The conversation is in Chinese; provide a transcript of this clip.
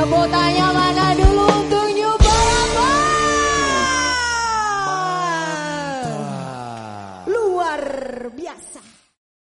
Tepuk tangan